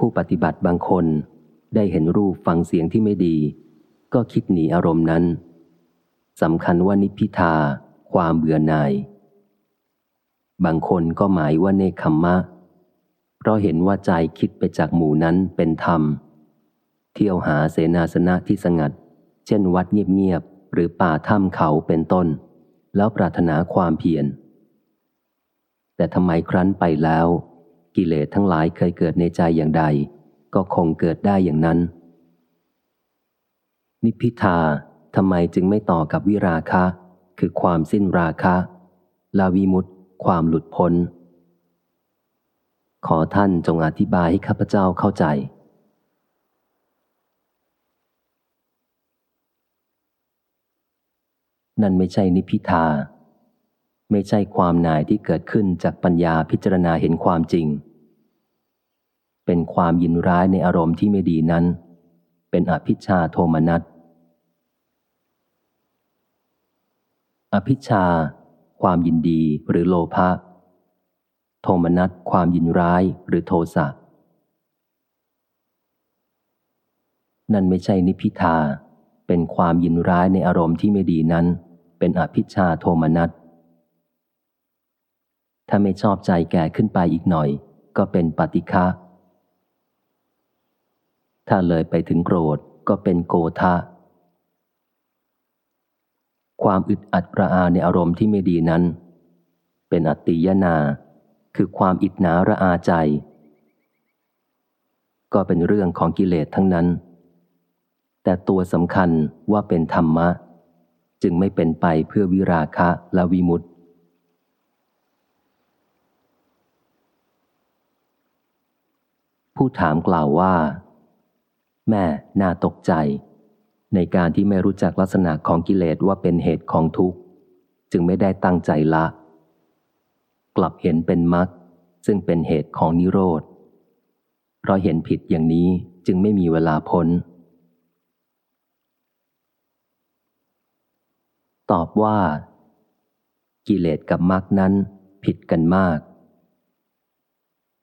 ผู้ปฏิบัติบางคนได้เห็นรูปฟังเสียงที่ไม่ดี ก็คิดหนีอารมณ์นั้นสำคัญว่านิพิทา ความเบื่อหน่าย บางคนก็หมายว่าเนคขมมะ เพราะเห็นว่าใจคิดไปจากหมู่นั้นเป็นธรรม เที่ยวหาเสนาสนะที่สงัด เช่นวัดเงียบๆ หรือป่าถ้ำเขาเป็นต้น แล้วปรารถนาความเพียรแต่ทำไมครั้นไปแล้ว กิเลสทั้งหลายเคยเกิดในใจอย่างใด ก็คงเกิดได้อย่างนั้น นิพิทาทำไมจึงไม่ต่อกับวิราคะ คือความสิ้นราคะ ลาวิมุตความหลุดพ้น ขอท่านจงอธิบายให้ข้าพเจ้าเข้าใจ นั่นไม่ใช่นิพพิทา ไม่ใช่ความหน่ายที่เกิดขึ้นจากปัญญาพิจารณาเห็นความจริง เป็นความยินร้ายในอารมณ์ที่ไม่ดีนั้น เป็นอภิชาโทมนัส อภิชา ความยินดีหรือโลภะ โทมนัสความยินร้ายหรือโทสะ นั่นไม่ใช่นิพิทา เป็นความยินร้ายในอารมณ์ที่ไม่ดีนั้น เป็นอภิชาโทมนัส ถ้าไม่ชอบใจแก่ขึ้นไปอีกหน่อย ก็เป็นปฏิฆะถ้าเลยไปถึงโกรธก็เป็นโกธาความอึดอัดระอาในอารมณ์ที่ไม่ดีนั้น เป็นอติยนา คือความอิดหนาระอาใจ ก็เป็นเรื่องของกิเลสทั้งนั้น แต่ตัวสำคัญว่าเป็นธรรมะ จึงไม่เป็นไปเพื่อวิราคะและวิมุตติ ผู้ถามกล่าวว่า แม่น่าตกใจ ในการที่ไม่รู้จักลักษณะของกิเลสว่าเป็นเหตุของทุกข์ จึงไม่ได้ตั้งใจละ กลับเห็นเป็นมรรคซึ่งเป็นเหตุของนิโรธ เพราะเห็นผิดอย่างนี้จึงไม่มีเวลาพ้น ตอบว่า กิเลสกับมรรคนั้นผิดกันมาก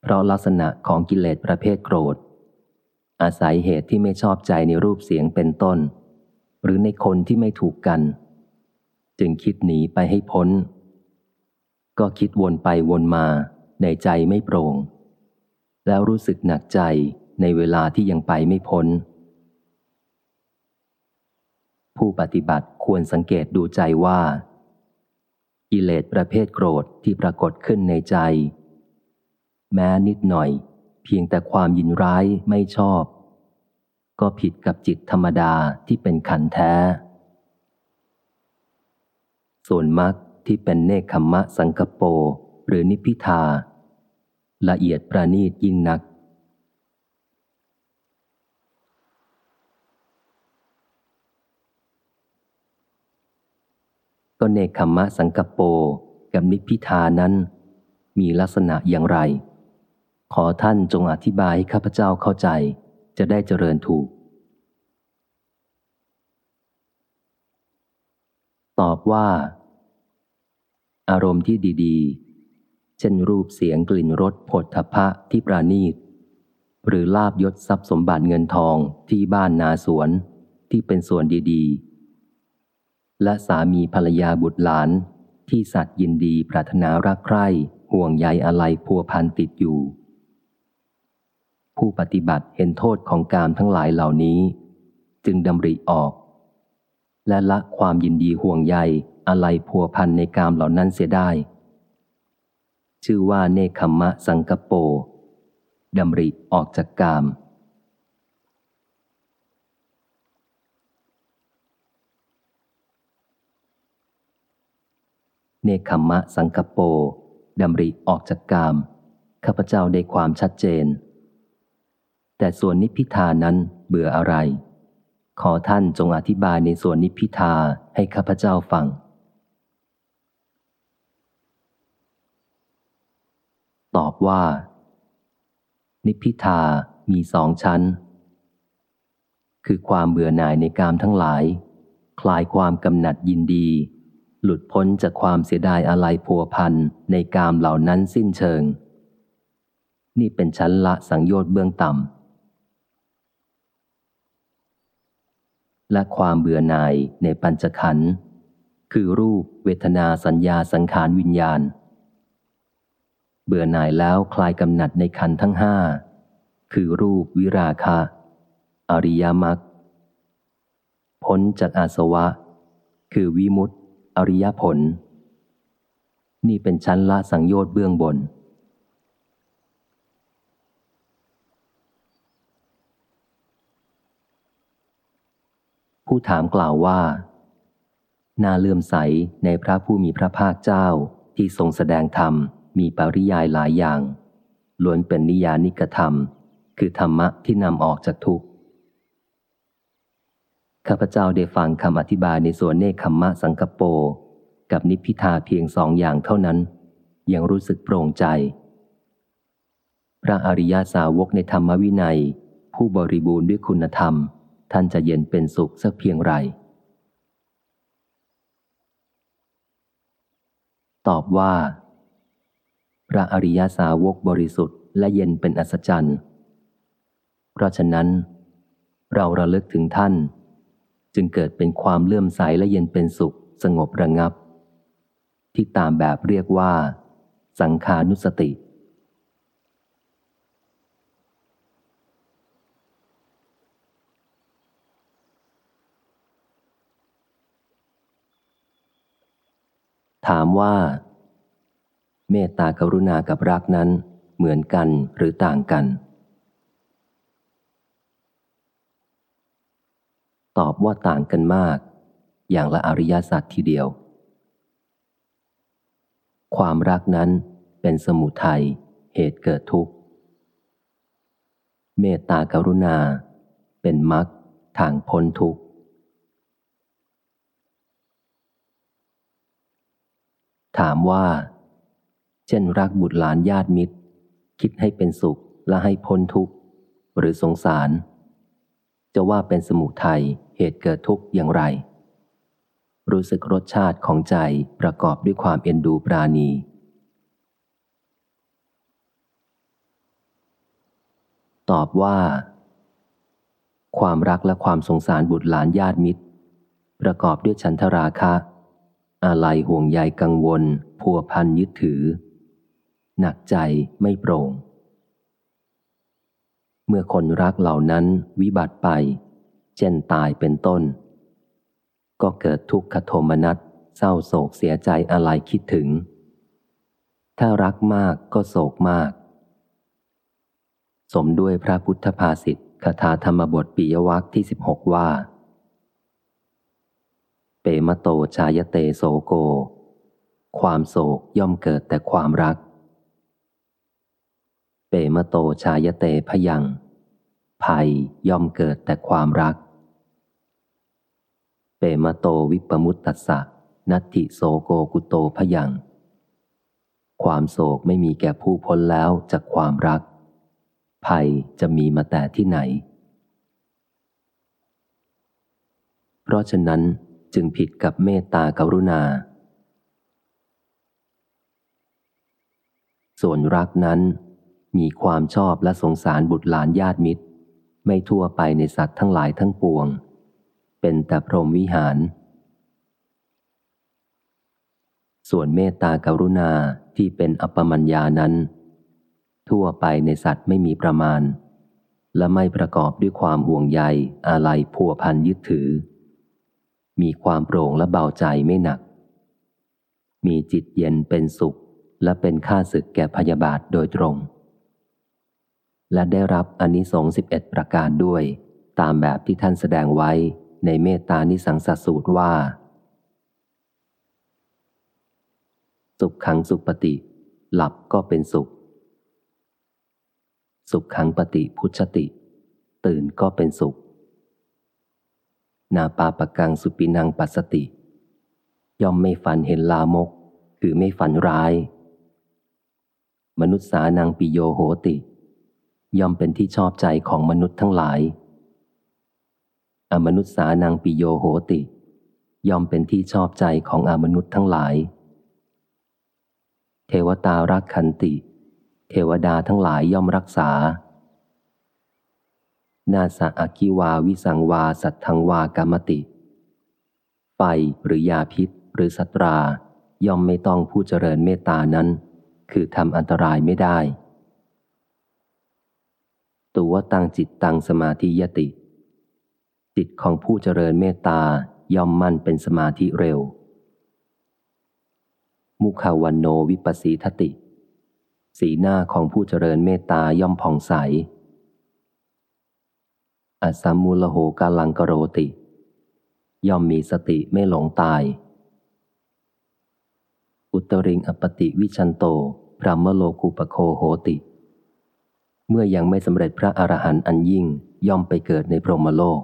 เพราะลักษณะของกิเลสประเภทโกรธ อาศัยเหตุที่ไม่ชอบใจในรูปเสียงเป็นต้น หรือในคนที่ไม่ถูกกัน จึงคิดหนีไปให้พ้น ก็คิดวนไปวนมาในใจไม่โปร่ง แล้วรู้สึกหนักใจในเวลาที่ยังไปไม่พ้น ผู้ปฏิบัติควรสังเกตดูใจว่า กิเลสประเภทโกรธที่ปรากฏขึ้นในใจ แม้นิดหน่อย เพียงแต่ความยินร้ายไม่ชอบ ก็ผิดกับจิตธรรมดาที่เป็นขันแท้ ส่วนมรรคที่เป็นเนคขมะสังกโปหรือนิพิทา ละเอียดประณีตยิ่งนัก ก็เนคขมมะสังกโปกับนิพิทานั้นมีลักษณะอย่างไร ขอท่านจงอธิบายให้ข้าพเจ้าเข้าใจ จะได้เจริญถูก ตอบว่า อารมณ์ที่ดีๆ เช่นรูปเสียงกลิ่นรสผลทพะที่ปราณีต หรือลาบยศทรัพย์สมบัติเงินทองที่บ้านนาสวนที่เป็นส่วนดีๆ และสามีภรรยาบุตรหลานที่สัตว์ยินดีปรารถนารักใคร่ห่วงใยอะไรพัวพันติดอยู่ ผู้ปฏิบัติเห็นโทษของกามทั้งหลายเหล่านี้ จึงดำริออก และละความยินดีห่วงใยอะไรพัวพันในกามเหล่านั้นเสียได้ ชื่อว่าเนคขมะสังกโปดำริออกจากกาม เนคขมะสังกโปดำริออกจากกาม ข้าพเจ้าได้ความชัดเจน แต่ส่วนนิพพิทานั้นเบื่ออะไร ขอท่านจงอธิบายในส่วนนิพพิทาให้ข้าพเจ้าฟัง ตอบว่า นิพพิทามีสองชั้น คือความเบื่อหน่ายในกามทั้งหลาย คลายความกำหนัดยินดี หลุดพ้นจากความเสียดายอะไรพัวพันในกามเหล่านั้นสิ้นเชิง นี่เป็นชั้นละสังโยชน์เบื้องต่ำ และความเบื่อหน่ายในปัญจขันธ์คือรูปเวทนาสัญญาสังขารวิญญาณ เบื่อหน่ายแล้วคลายกำหนัดในขันธ์ทั้งห้าคือรูปวิราคะ อริยมรรคพ้นจากอาสวะ คือวิมุตติ อริยผล นี่เป็นชั้นละสังโยชน์เบื้องบน ผู้ถามกล่าวว่า นาเลื่อมใสในพระผู้มีพระภาคเจ้าที่ทรงแสดงธรรมมีปริยายหลายอย่าง ล้วนเป็นนิยานิกธรรม คือธรรมะที่นำออกจากทุกข์ ข้าพเจ้าได้ฟังคำอธิบายในส่วนเนคขมมะสังกโป กับนิพพิทาเพียงสองอย่างเท่านั้น ยังรู้สึกโปร่งใจ พระอริยาสาวกในธรรมวินัย ผู้บริบูรณ์ด้วยคุณธรรม ท่านจะเย็นเป็นสุขสักเพียงไร ตอบว่า พระอริยาสาวกบริสุทธิ์และเย็นเป็นอัศจรรย์ เพราะฉะนั้น เราระลึกถึงท่าน จึงเกิดเป็นความเลื่อมใสและเย็นเป็นสุขสงบระงับ ที่ตามแบบเรียกว่า สังขานุสติ ถามว่า เมตตากรุณากับรักนั้นเหมือนกันหรือต่างกัน ตอบว่าต่างกันมาก อย่างละอริยสัจทีเดียว ความรักนั้นเป็นสมุทัยเหตุเกิดทุกข์ เมตตากรุณาเป็นมรรคทางพ้นทุกข์ ถามว่า เช่นรักบุตรหลานญาติมิตร คิดให้เป็นสุขและให้พ้นทุกข์ หรือสงสาร จะว่าเป็นสมุทัยเหตุเกิดทุกข์อย่างไร รู้สึกรสชาติของใจประกอบด้วยความเอ็นดูปราณี ตอบว่า ความรักและความสงสารบุตรหลานญาติมิตร ประกอบด้วยฉันทราคะ อาลัยห่วงใยกังวล พัวพันยึดถือ หนักใจไม่โปร่ง เมื่อคนรักเหล่านั้นวิบัติไป เช่นตายเป็นต้น ก็เกิดทุกขโทมนัสเศร้าโศกเสียใจอะไรคิดถึง ถ้ารักมากก็โศกมาก สมด้วยพระพุทธภาษิตคาถาธรรมบทปิยวัคที่สิบหกว่า มโตชายเตโสโก ความโศกย่อมเกิดแต่ความรัก เปมโตชายเตพยัง ภัยย่อมเกิดแต่ความรัก เปมโตวิปมุตตสสะนัตติโสโกกุโตพยัง ความโศกไม่มีแก่ผู้พ้นแล้วจากความรัก ภัยจะมีมาแต่ที่ไหน เพราะฉะนั้น จึงผิดกับเมตตากรุณา ส่วนรักนั้น มีความชอบและสงสารบุตรหลานญาติมิตร ไม่ทั่วไปในสัตว์ทั้งหลายทั้งปวง เป็นแต่พรหมวิหาร ส่วนเมตตากรุณาที่เป็นอัปมัญญานั้น ทั่วไปในสัตว์ไม่มีประมาณ และไม่ประกอบด้วยความห่วงใยอาลัยพัวพันยึดถือ มีความโปร่งและเบาใจไม่หนัก มีจิตเย็นเป็นสุขและเป็นค่าศึกแก่พยาบาทโดยตรง และได้รับอนิสงส์สิบเอ็ดประการด้วย ตามแบบที่ท่านแสดงไว้ในเมตตานิสังสสูตรว่า สุขขังสุปฏิ หลับก็เป็นสุข สุขขังปฏิพุชติ ตื่นก็เป็นสุข นาปาปกังสุปินังปัสติ ย่อมไม่ฝันเห็นลามก คือไม่ฝันร้าย มนุษย์สานังปิโยโหติ ย่อมเป็นที่ชอบใจของมนุษย์ทั้งหลาย อมนุษย์สานังปิโยโหติ ย่อมเป็นที่ชอบใจของอมนุษย์ทั้งหลาย เทวตารักขันติ เทวดาทั้งหลายย่อมรักษา นาสะอากิวาวิสังวา สัตทังวากรรมติไฟหรือยาพิษหรือสัตรา ย่อมไม่ต้องผู้เจริญเมตตานั้น คือทำอันตรายไม่ได้ ตัวตั้งจิตตั้งสมาธิยติ จิตของผู้เจริญเมตตาย่อมมั่นเป็นสมาธิเร็ว มุขาวันโนวิปัสสีทติ สีหน้าของผู้เจริญเมตตาย่อมผ่องใส อสัมมูลโหกาลังกโรติ ย่อมมีสติไม่หลงตาย อุตริงอปติวิชันโตพระมโลกุปโคโหติ เมื่อยังไม่สำเร็จพระอรหันต์อันยิ่งย่อมไปเกิดในพรหมโลก